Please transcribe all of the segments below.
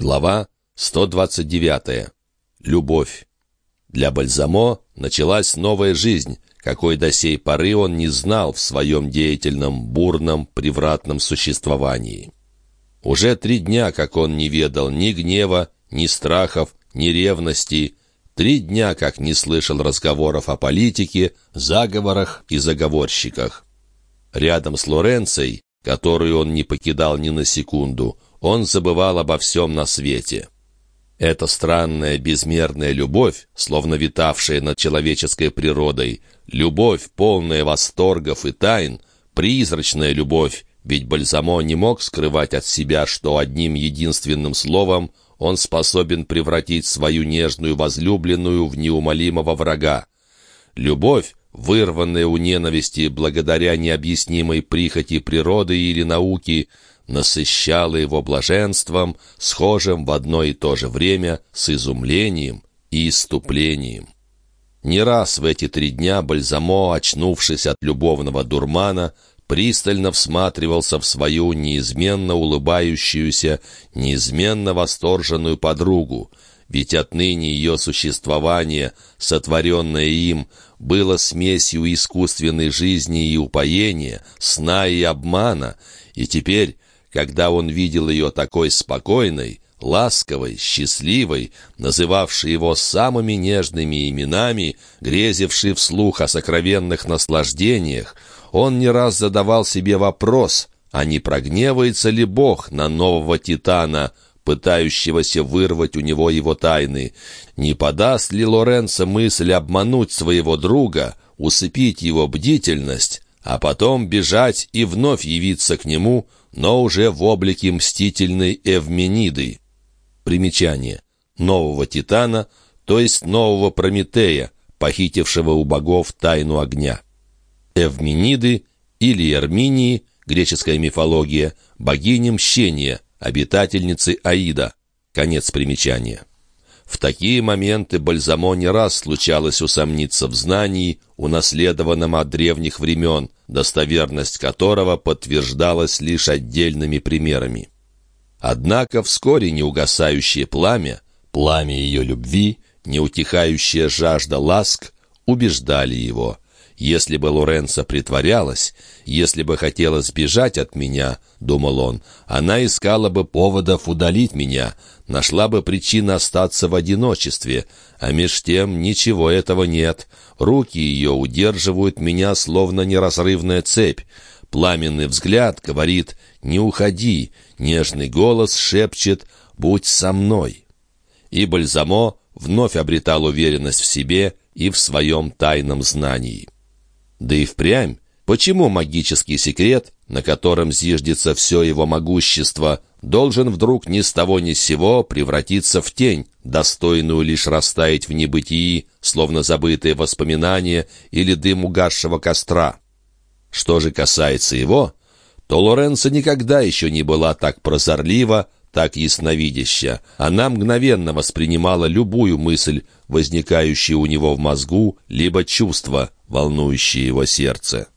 Глава 129. Любовь. Для Бальзамо началась новая жизнь, какой до сей поры он не знал в своем деятельном, бурном, превратном существовании. Уже три дня, как он не ведал ни гнева, ни страхов, ни ревности, три дня, как не слышал разговоров о политике, заговорах и заговорщиках. Рядом с Лоренцией, которую он не покидал ни на секунду, он забывал обо всем на свете. Эта странная безмерная любовь, словно витавшая над человеческой природой, любовь, полная восторгов и тайн, призрачная любовь, ведь Бальзамо не мог скрывать от себя, что одним единственным словом он способен превратить свою нежную возлюбленную в неумолимого врага. Любовь, вырванная у ненависти благодаря необъяснимой прихоти природы или науки, насыщало его блаженством, схожим в одно и то же время с изумлением и иступлением. Не раз в эти три дня Бальзамо, очнувшись от любовного дурмана, пристально всматривался в свою неизменно улыбающуюся, неизменно восторженную подругу, ведь отныне ее существование, сотворенное им, было смесью искусственной жизни и упоения, сна и обмана, и теперь когда он видел ее такой спокойной, ласковой, счастливой, называвшей его самыми нежными именами, грезившей вслух о сокровенных наслаждениях, он не раз задавал себе вопрос, а не прогневается ли Бог на нового Титана, пытающегося вырвать у него его тайны? Не подаст ли Лоренцо мысль обмануть своего друга, усыпить его бдительность, а потом бежать и вновь явиться к нему, но уже в облике мстительной Эвмениды. Примечание. Нового Титана, то есть нового Прометея, похитившего у богов тайну огня. Эвмениды или Эрминии, греческая мифология, богиня мщения, обитательницы Аида. Конец примечания. В такие моменты Бальзамо не раз случалось усомниться в знании, унаследованном от древних времен, достоверность которого подтверждалась лишь отдельными примерами. Однако вскоре неугасающее пламя, пламя ее любви, неутихающая жажда ласк убеждали его – если бы Лоренцо притворялась, если бы хотела сбежать от меня, — думал он, — она искала бы поводов удалить меня, нашла бы причины остаться в одиночестве, а меж тем ничего этого нет. Руки ее удерживают меня, словно неразрывная цепь. Пламенный взгляд говорит «Не уходи», нежный голос шепчет «Будь со мной». И Бальзамо вновь обретал уверенность в себе и в своем тайном знании. Да и впрямь, почему магический секрет, на котором зиждется все его могущество, должен вдруг ни с того ни с сего превратиться в тень, достойную лишь растаять в небытии, словно забытые воспоминания или дым угасшего костра? Что же касается его, то Лоренцо никогда еще не была так прозорлива, так ясновидяща. Она мгновенно воспринимала любую мысль, возникающую у него в мозгу, либо чувство, волнующее его сердце.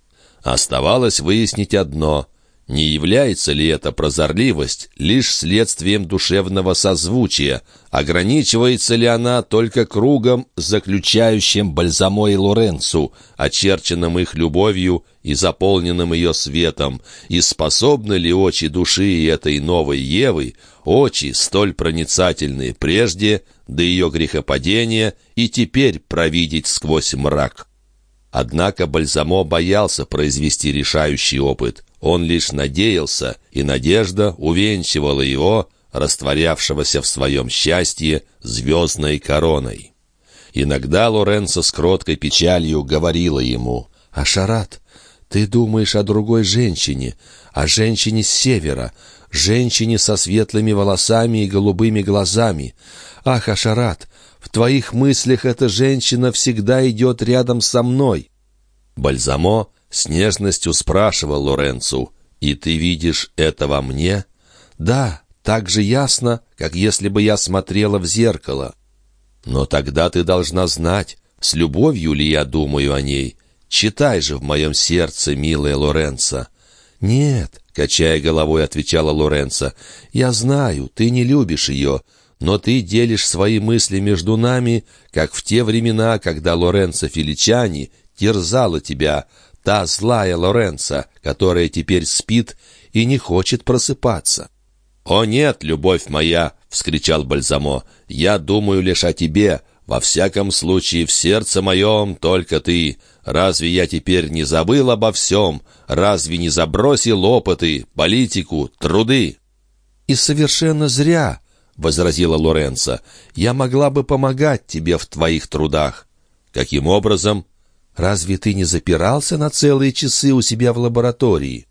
Оставалось выяснить одно — не является ли эта прозорливость лишь следствием душевного созвучия? Ограничивается ли она только кругом, заключающим Бальзамо и Лоренцу, очерченным их любовью и заполненным ее светом? И способны ли очи души этой новой Евы, очи, столь проницательные прежде, до ее грехопадения, и теперь провидеть сквозь мрак? Однако Бальзамо боялся произвести решающий опыт. Он лишь надеялся, и надежда увенчивала его, растворявшегося в своем счастье, звездной короной. Иногда Лоренцо с кроткой печалью говорила ему, «Ашарат, ты думаешь о другой женщине, о женщине с севера, женщине со светлыми волосами и голубыми глазами. Ах, Ашарат, в твоих мыслях эта женщина всегда идет рядом со мной». Бальзамо с нежностью спрашивал Лоренцу, «И ты видишь это во мне?» «Да, так же ясно, как если бы я смотрела в зеркало». «Но тогда ты должна знать, с любовью ли я думаю о ней. Читай же в моем сердце, милая Лоренцо». «Нет», — качая головой, отвечала Лоренцо, — «я знаю, ты не любишь ее, но ты делишь свои мысли между нами, как в те времена, когда Лоренцо Феличани терзала тебя, та злая Лоренцо, которая теперь спит и не хочет просыпаться». «О нет, любовь моя!» — вскричал Бальзамо. «Я думаю лишь о тебе. Во всяком случае, в сердце моем только ты. Разве я теперь не забыл обо всем? Разве не забросил опыты, политику, труды?» «И совершенно зря», — возразила Лоренцо. «Я могла бы помогать тебе в твоих трудах». «Каким образом?» «Разве ты не запирался на целые часы у себя в лаборатории?»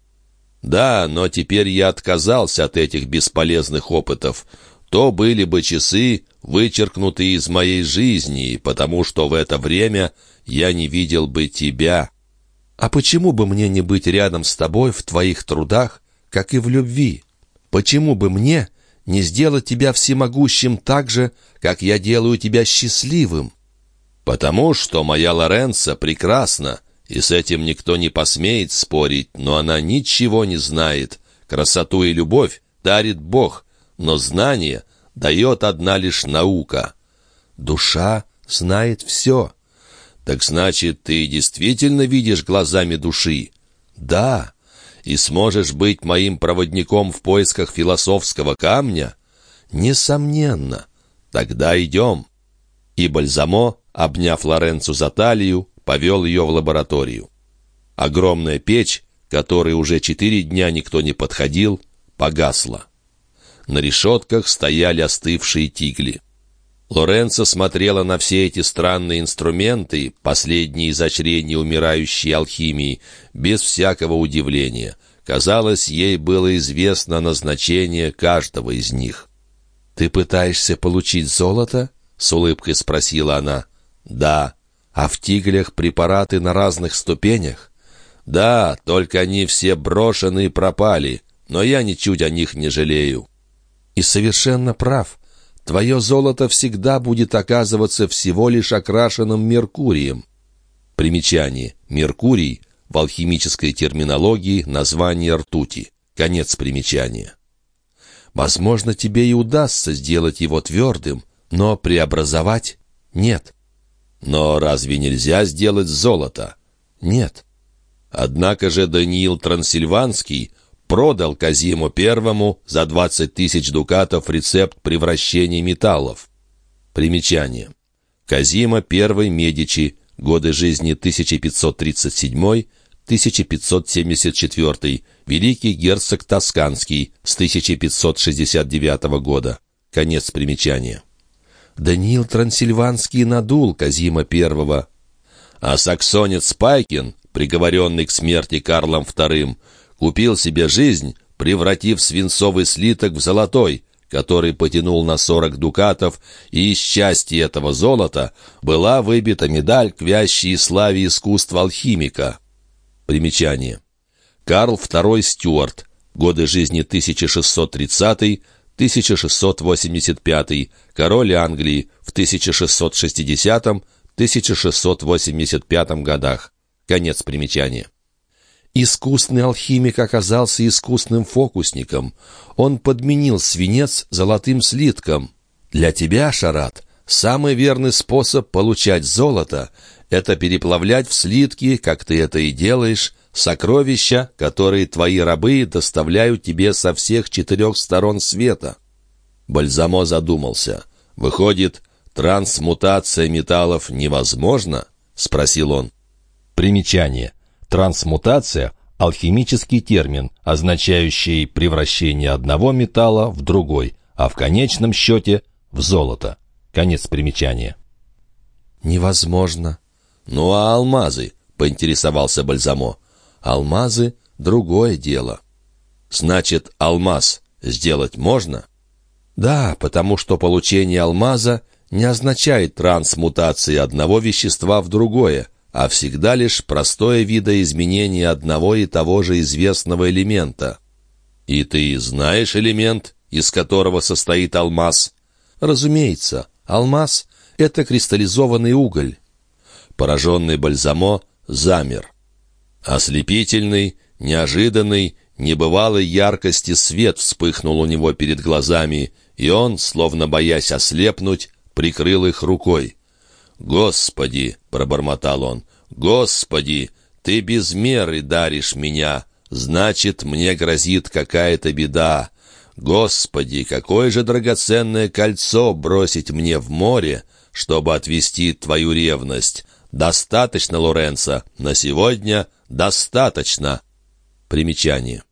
Да, но теперь я отказался от этих бесполезных опытов. То были бы часы, вычеркнутые из моей жизни, потому что в это время я не видел бы тебя. А почему бы мне не быть рядом с тобой в твоих трудах, как и в любви? Почему бы мне не сделать тебя всемогущим так же, как я делаю тебя счастливым? Потому что моя Лоренца прекрасна, и с этим никто не посмеет спорить, но она ничего не знает. Красоту и любовь дарит Бог, но знание дает одна лишь наука. Душа знает все. Так значит, ты действительно видишь глазами души? Да. И сможешь быть моим проводником в поисках философского камня? Несомненно. Тогда идем. И Бальзамо, обняв Лоренцу за талию, повел ее в лабораторию. Огромная печь, которой уже четыре дня никто не подходил, погасла. На решетках стояли остывшие тигли. Лоренцо смотрела на все эти странные инструменты, последние изощрения умирающей алхимии, без всякого удивления. Казалось, ей было известно назначение каждого из них. «Ты пытаешься получить золото?» — с улыбкой спросила она. «Да», а в тиглях препараты на разных ступенях? Да, только они все брошены и пропали, но я ничуть о них не жалею. И совершенно прав. Твое золото всегда будет оказываться всего лишь окрашенным Меркурием. Примечание. Меркурий в алхимической терминологии название ртути. Конец примечания. Возможно, тебе и удастся сделать его твердым, но преобразовать — нет. Но разве нельзя сделать золото? Нет. Однако же Даниил Трансильванский продал Казиму Первому за 20 тысяч дукатов рецепт превращения металлов. Примечание. Казима I Медичи, годы жизни 1537-1574, великий герцог Тосканский с 1569 года. Конец примечания. Даниил Трансильванский надул Казима I. А саксонец Пайкин, приговоренный к смерти Карлом II, купил себе жизнь, превратив свинцовый слиток в золотой, который потянул на сорок дукатов, и из части этого золота была выбита медаль к вящей славе искусства алхимика. Примечание. Карл II Стюарт. Годы жизни 1630 1685, король Англии в 1660-1685 годах. Конец примечания. Искусный алхимик оказался искусным фокусником. Он подменил свинец золотым слитком. Для тебя, Шарат, самый верный способ получать золото — это переплавлять в слитки, как ты это и делаешь, сокровища, которые твои рабы доставляют тебе со всех четырех сторон света». Бальзамо задумался. «Выходит, трансмутация металлов невозможна?» — спросил он. Примечание. Трансмутация — алхимический термин, означающий превращение одного металла в другой, а в конечном счете — в золото. Конец примечания. «Невозможно». «Ну а алмазы?» — поинтересовался Бальзамо. Алмазы — другое дело. Значит, алмаз сделать можно? Да, потому что получение алмаза не означает трансмутации одного вещества в другое, а всегда лишь простое видоизменение одного и того же известного элемента. И ты знаешь элемент, из которого состоит алмаз? Разумеется, алмаз — это кристаллизованный уголь. Пораженный Бальзамо замер. Ослепительный, неожиданный небывалой яркости свет вспыхнул у него перед глазами, и он, словно боясь ослепнуть, прикрыл их рукой. «Господи!» — пробормотал он. «Господи! Ты без меры даришь меня! Значит, мне грозит какая-то беда! Господи, какое же драгоценное кольцо бросить мне в море, чтобы отвести твою ревность! Достаточно, Лоренцо, на сегодня достаточно!» Примечание.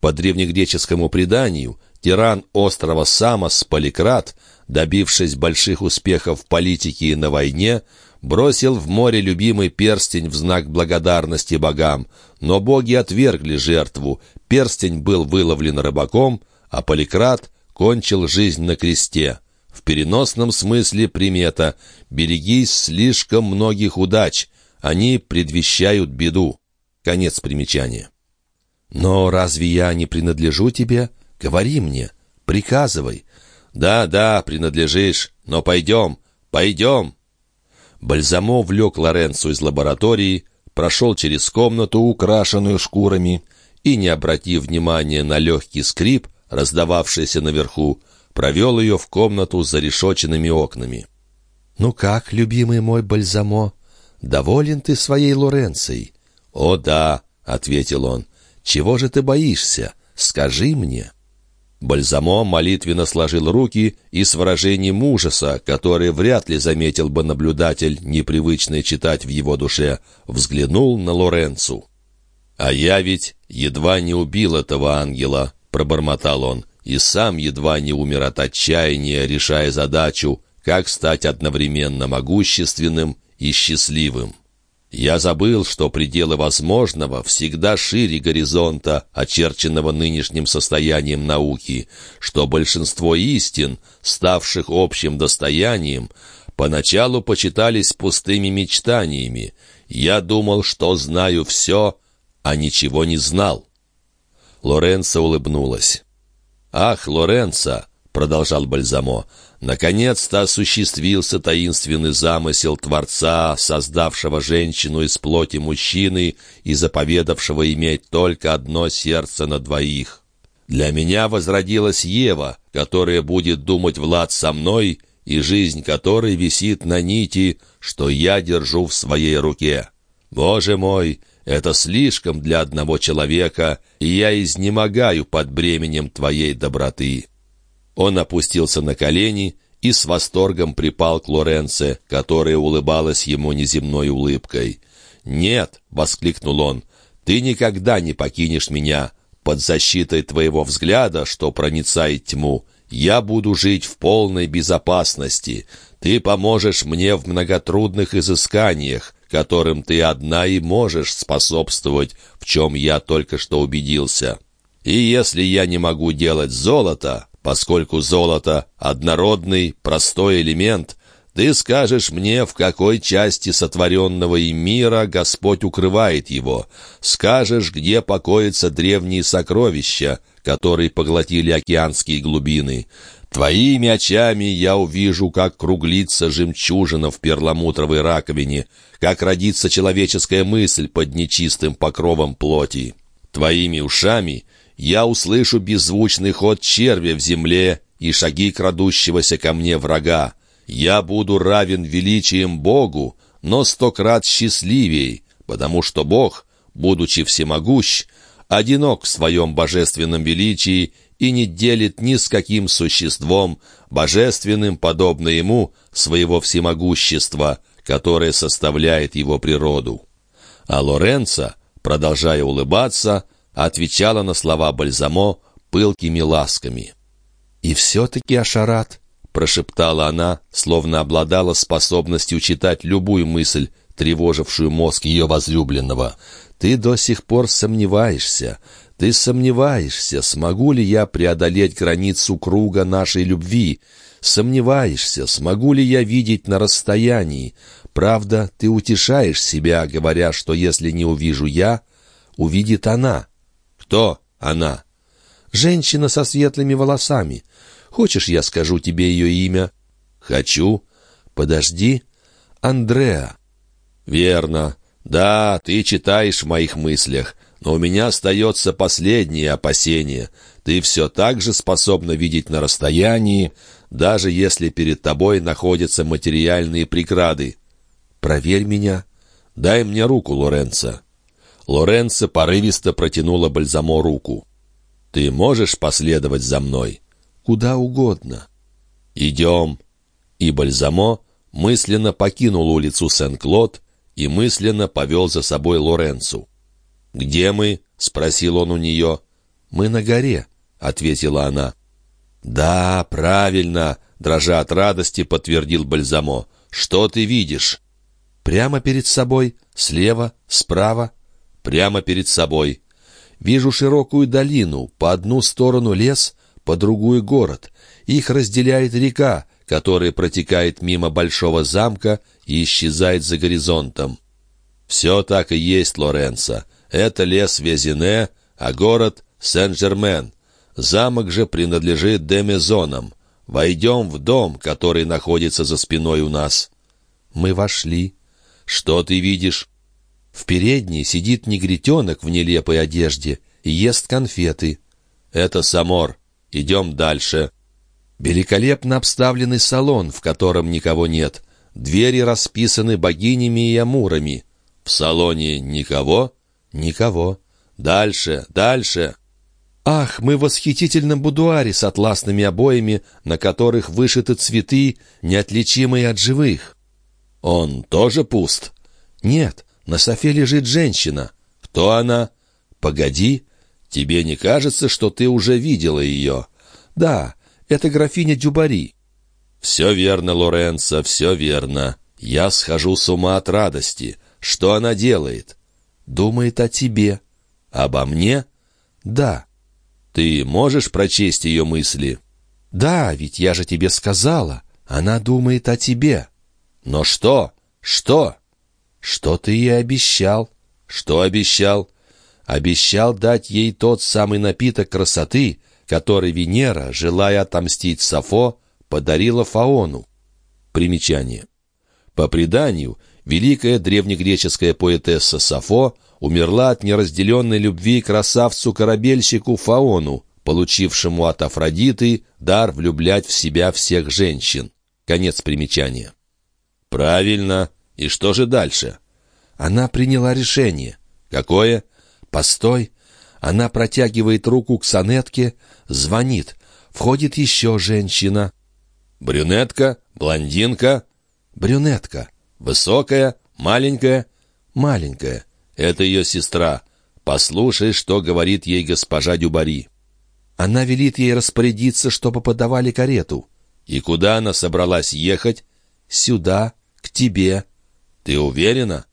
По древнегреческому преданию, тиран острова Самос Поликрат, добившись больших успехов в политике и на войне, бросил в море любимый перстень в знак благодарности богам, но боги отвергли жертву, перстень был выловлен рыбаком, а Поликрат кончил жизнь на кресте. В переносном смысле примета «берегись слишком многих удач», они предвещают беду. Конец примечания. «Но разве я не принадлежу тебе? Говори мне, приказывай». «Да, да, принадлежишь, но пойдем, пойдем». Бальзамо влек Лоренцо из лаборатории, прошел через комнату, украшенную шкурами, и, не обратив внимания на легкий скрип, раздававшийся наверху, провел ее в комнату с зарешоченными окнами. «Ну как, любимый мой Бальзамо, доволен ты своей Лоренцией?» «О да», — ответил он, «Чего же ты боишься? Скажи мне». Бальзамо молитвенно сложил руки и с выражением ужаса, которое вряд ли заметил бы наблюдатель, непривычный читать в его душе, взглянул на Лоренцу. «А я ведь едва не убил этого ангела», — пробормотал он, «и сам едва не умер от отчаяния, решая задачу, как стать одновременно могущественным и счастливым». Я забыл, что пределы возможного всегда шире горизонта, очерченного нынешним состоянием науки, что большинство истин, ставших общим достоянием, поначалу почитались пустыми мечтаниями. Я думал, что знаю все, а ничего не знал. Лоренцо улыбнулась. «Ах, Лоренцо!» — продолжал Бальзамо. Наконец-то осуществился таинственный замысел Творца, создавшего женщину из плоти мужчины и заповедавшего иметь только одно сердце на двоих. Для меня возродилась Ева, которая будет думать Влад со мной, и жизнь которой висит на нити, что я держу в своей руке. Боже мой, это слишком для одного человека, и я изнемогаю под бременем твоей доброты». Он опустился на колени и с восторгом припал к Лоренце, которая улыбалась ему неземной улыбкой. «Нет!» — воскликнул он. «Ты никогда не покинешь меня. Под защитой твоего взгляда, что проницает тьму, я буду жить в полной безопасности. Ты поможешь мне в многотрудных изысканиях, которым ты одна и можешь способствовать, в чем я только что убедился. И если я не могу делать золото, Поскольку золото — однородный, простой элемент, ты скажешь мне, в какой части сотворенного им мира Господь укрывает его. Скажешь, где покоятся древние сокровища, которые поглотили океанские глубины. Твоими очами я увижу, как круглится жемчужина в перламутровой раковине, как родится человеческая мысль под нечистым покровом плоти. Твоими ушами я услышу беззвучный ход червя в земле и шаги крадущегося ко мне врага. Я буду равен величием Богу, но сто крат счастливей, потому что Бог, будучи всемогущ, одинок в своем божественном величии и не делит ни с каким существом, божественным, подобно ему, своего всемогущества, которое составляет его природу. А Лоренцо, продолжая улыбаться, отвечала на слова Бальзамо пылкими ласками. «И все-таки, Ашарат», — прошептала она, словно обладала способностью читать любую мысль, тревожившую мозг ее возлюбленного, «ты до сих пор сомневаешься, ты сомневаешься, смогу ли я преодолеть границу круга нашей любви, сомневаешься, смогу ли я видеть на расстоянии. Правда, ты утешаешь себя, говоря, что если не увижу я, увидит она». «Кто она?» «Женщина со светлыми волосами. Хочешь, я скажу тебе ее имя?» «Хочу». «Подожди. Андреа». «Верно. Да, ты читаешь в моих мыслях. Но у меня остается последнее опасение. Ты все так же способна видеть на расстоянии, даже если перед тобой находятся материальные преграды. Проверь меня. Дай мне руку, Лоренцо». Лоренцо порывисто протянула Бальзамо руку. «Ты можешь последовать за мной?» «Куда угодно». «Идем». И Бальзамо мысленно покинул улицу Сен-Клод и мысленно повел за собой Лоренцу. «Где мы?» — спросил он у нее. «Мы на горе», — ответила она. «Да, правильно», — дрожа от радости, подтвердил Бальзамо. «Что ты видишь?» «Прямо перед собой, слева, справа». «Прямо перед собой». «Вижу широкую долину, по одну сторону лес, по другую город. Их разделяет река, которая протекает мимо большого замка и исчезает за горизонтом. Все так и есть, Лоренцо. Это лес Везине, а город Сен-Жермен. Замок же принадлежит Демезонам. Войдем в дом, который находится за спиной у нас. Мы вошли. Что ты видишь? В передней сидит негритенок в нелепой одежде и ест конфеты. Это Самор. Идем дальше. Великолепно обставленный салон, в котором никого нет. Двери расписаны богинями и амурами. В салоне никого? Никого. Дальше, дальше. Ах, мы в восхитительном будуаре с атласными обоями, на которых вышиты цветы, неотличимые от живых. Он тоже пуст? Нет, на софе лежит женщина. Кто она? Погоди, тебе не кажется, что ты уже видела ее? Да, это графиня Дюбари». «Все верно, Лоренцо, все верно. Я схожу с ума от радости. Что она делает?» «Думает о тебе». «Обо мне?» «Да». «Ты можешь прочесть ее мысли?» «Да, ведь я же тебе сказала. Она думает о тебе». «Но что? Что?» «Что ты ей обещал?» «Что обещал?» «Обещал дать ей тот самый напиток красоты, который Венера, желая отомстить Сафо, подарила Фаону. Примечание. По преданию, великая древнегреческая поэтесса Сафо умерла от неразделенной любви красавцу-корабельщику Фаону, получившему от Афродиты дар влюблять в себя всех женщин. Конец примечания. «Правильно. И что же дальше?» Она приняла решение. «Какое?» «Постой. Она протягивает руку к сонетке, звонит. Входит еще женщина. «Брюнетка? Блондинка?» «Брюнетка. Высокая? Маленькая?» «Маленькая. Это ее сестра. Послушай, что говорит ей госпожа Дюбари». Она велит ей распорядиться, чтобы подавали карету. «И куда она собралась ехать?» «Сюда, к тебе». «Ты уверена?»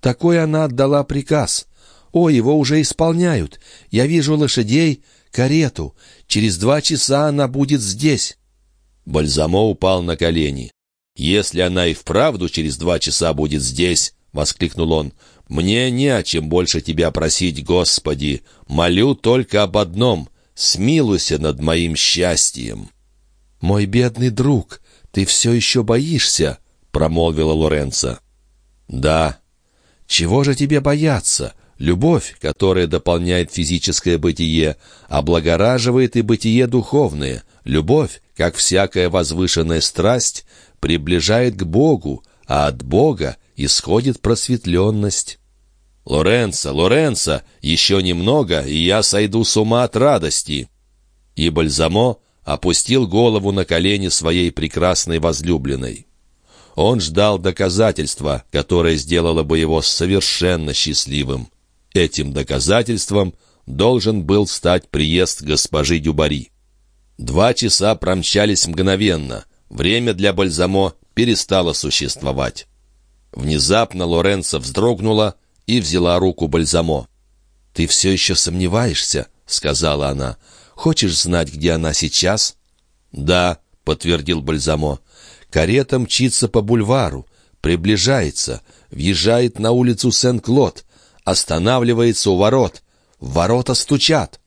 Такой она отдала приказ. «О, его уже исполняют. Я вижу лошадей, карету. Через два часа она будет здесь». Бальзамо упал на колени. «Если она и вправду через два часа будет здесь», — воскликнул он, — «мне не о чем больше тебя просить, Господи. Молю только об одном — смилуйся над моим счастьем». «Мой бедный друг, ты все еще боишься?» — промолвила Лоренцо. «Да». «Чего же тебе бояться? Любовь, которая дополняет физическое бытие, облагораживает и бытие духовное. Любовь, как всякая возвышенная страсть, приближает к Богу, а от Бога исходит просветленность. «Лоренцо, Лоренцо, еще немного, и я сойду с ума от радости!» И Бальзамо опустил голову на колени своей прекрасной возлюбленной. Он ждал доказательства, которое сделало бы его совершенно счастливым. Этим доказательством должен был стать приезд госпожи Дюбари. Два часа промчались мгновенно. Время для Бальзамо перестало существовать. Внезапно Лоренцо вздрогнула и взяла руку Бальзамо. «Ты все еще сомневаешься?» — сказала она. «Хочешь знать, где она сейчас?» «Да», — подтвердил Бальзамо. «Карета мчится по бульвару, приближается, въезжает на улицу Сен-Клод останавливается у ворот. Ворота стучат.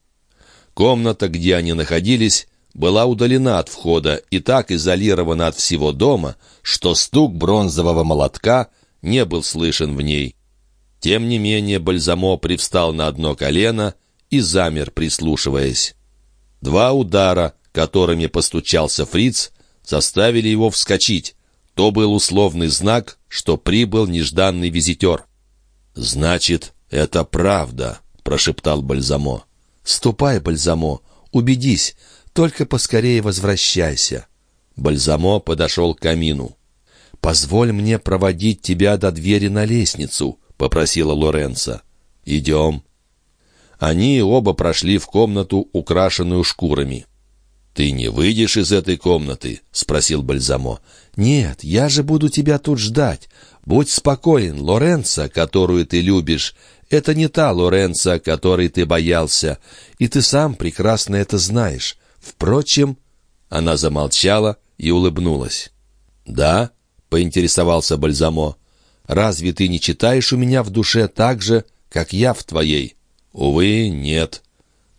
Комната, где они находились, была удалена от входа и так изолирована от всего дома, что стук бронзового молотка не был слышен в ней. Тем не менее Бальзамо привстал на одно колено и замер, прислушиваясь. Два удара, которыми постучался фриц, заставили его вскочить. То был условный знак, что прибыл нежданный визитер. «Значит, это правда», — прошептал Бальзамо. «Ступай, Бальзамо, убедись, только поскорее возвращайся». Бальзамо подошел к камину. «Позволь мне проводить тебя до двери на лестницу», — попросила Лоренца. «Идем». Они оба прошли в комнату, украшенную шкурами. «Ты не выйдешь из этой комнаты?» — спросил Бальзамо. «Нет, я же буду тебя тут ждать. Будь спокоен, Лоренца, которую ты любишь, это не та Лоренца, которой ты боялся, и ты сам прекрасно это знаешь. Впрочем...» Она замолчала и улыбнулась. «Да?» — поинтересовался Бальзамо. «Разве ты не читаешь у меня в душе так же, как я в твоей?» «Увы, нет».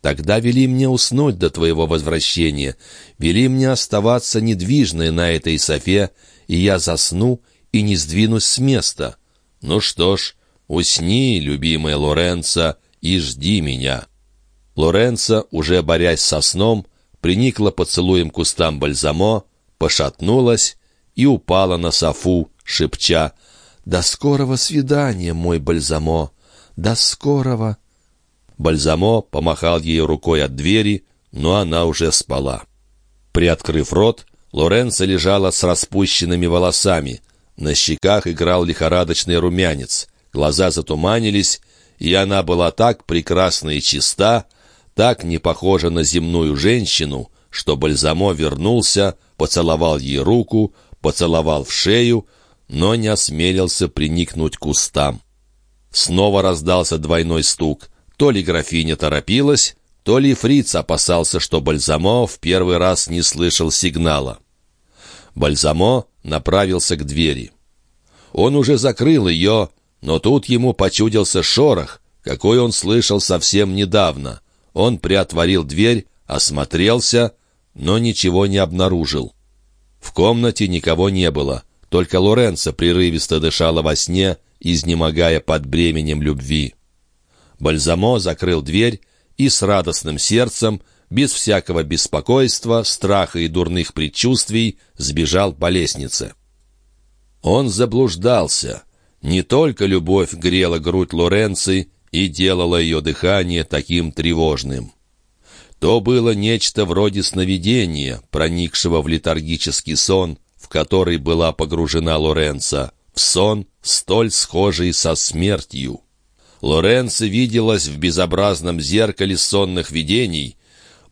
Тогда вели мне уснуть до твоего возвращения, вели мне оставаться недвижной на этой софе, и я засну и не сдвинусь с места. Ну что ж, усни, любимая Лоренца, и жди меня». Лоренца, уже борясь со сном, приникла поцелуем кустам бальзамо, пошатнулась и упала на софу, шепча «До скорого свидания, мой бальзамо! До скорого!» Бальзамо помахал ей рукой от двери, но она уже спала. Приоткрыв рот, Лоренцо лежала с распущенными волосами. На щеках играл лихорадочный румянец. Глаза затуманились, и она была так прекрасна и чиста, так не похожа на земную женщину, что Бальзамо вернулся, поцеловал ей руку, поцеловал в шею, но не осмелился приникнуть к кустам. Снова раздался двойной стук — то ли графиня торопилась, то ли фриц опасался, что Бальзамо в первый раз не слышал сигнала. Бальзамо направился к двери. Он уже закрыл ее, но тут ему почудился шорох, какой он слышал совсем недавно. Он приотворил дверь, осмотрелся, но ничего не обнаружил. В комнате никого не было, только Лоренцо прерывисто дышала во сне, изнемогая под бременем любви. Бальзамо закрыл дверь и с радостным сердцем, без всякого беспокойства, страха и дурных предчувствий, сбежал по лестнице. Он заблуждался. Не только любовь грела грудь Лоренци и делала ее дыхание таким тревожным. То было нечто вроде сновидения, проникшего в летаргический сон, в который была погружена Лоренца, в сон, столь схожий со смертью. Лоренцо виделась в безобразном зеркале сонных видений,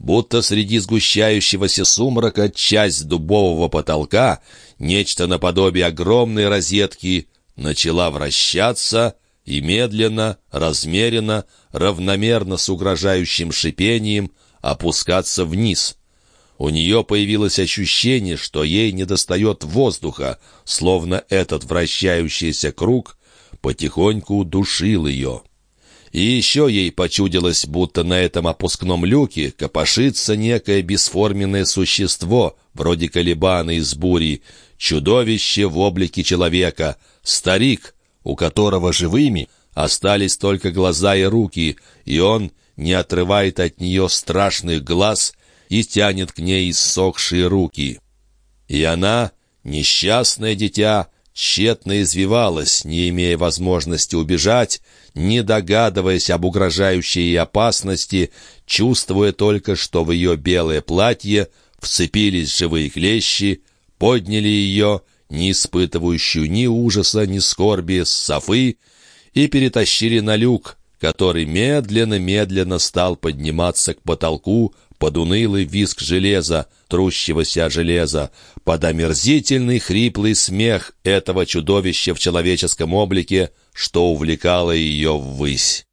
будто среди сгущающегося сумрака часть дубового потолка, нечто наподобие огромной розетки, начала вращаться и медленно, размеренно, равномерно с угрожающим шипением опускаться вниз. У нее появилось ощущение, что ей недостает воздуха, словно этот вращающийся круг потихоньку душил ее. И еще ей почудилось, будто на этом опускном люке копошится некое бесформенное существо, вроде колебана из бури, чудовище в облике человека, старик, у которого живыми остались только глаза и руки, и он не отрывает от нее страшных глаз и тянет к ней иссохшие руки. И она, несчастное дитя, тщетно извивалась, не имея возможности убежать, не догадываясь об угрожающей опасности, чувствуя только, что в ее белое платье вцепились живые клещи, подняли ее, не испытывающую ни ужаса, ни скорби, с софы, и перетащили на люк, который медленно-медленно стал подниматься к потолку, под унылый визг железа, трущегося железа, под омерзительный хриплый смех этого чудовища в человеческом облике, что увлекало ее ввысь.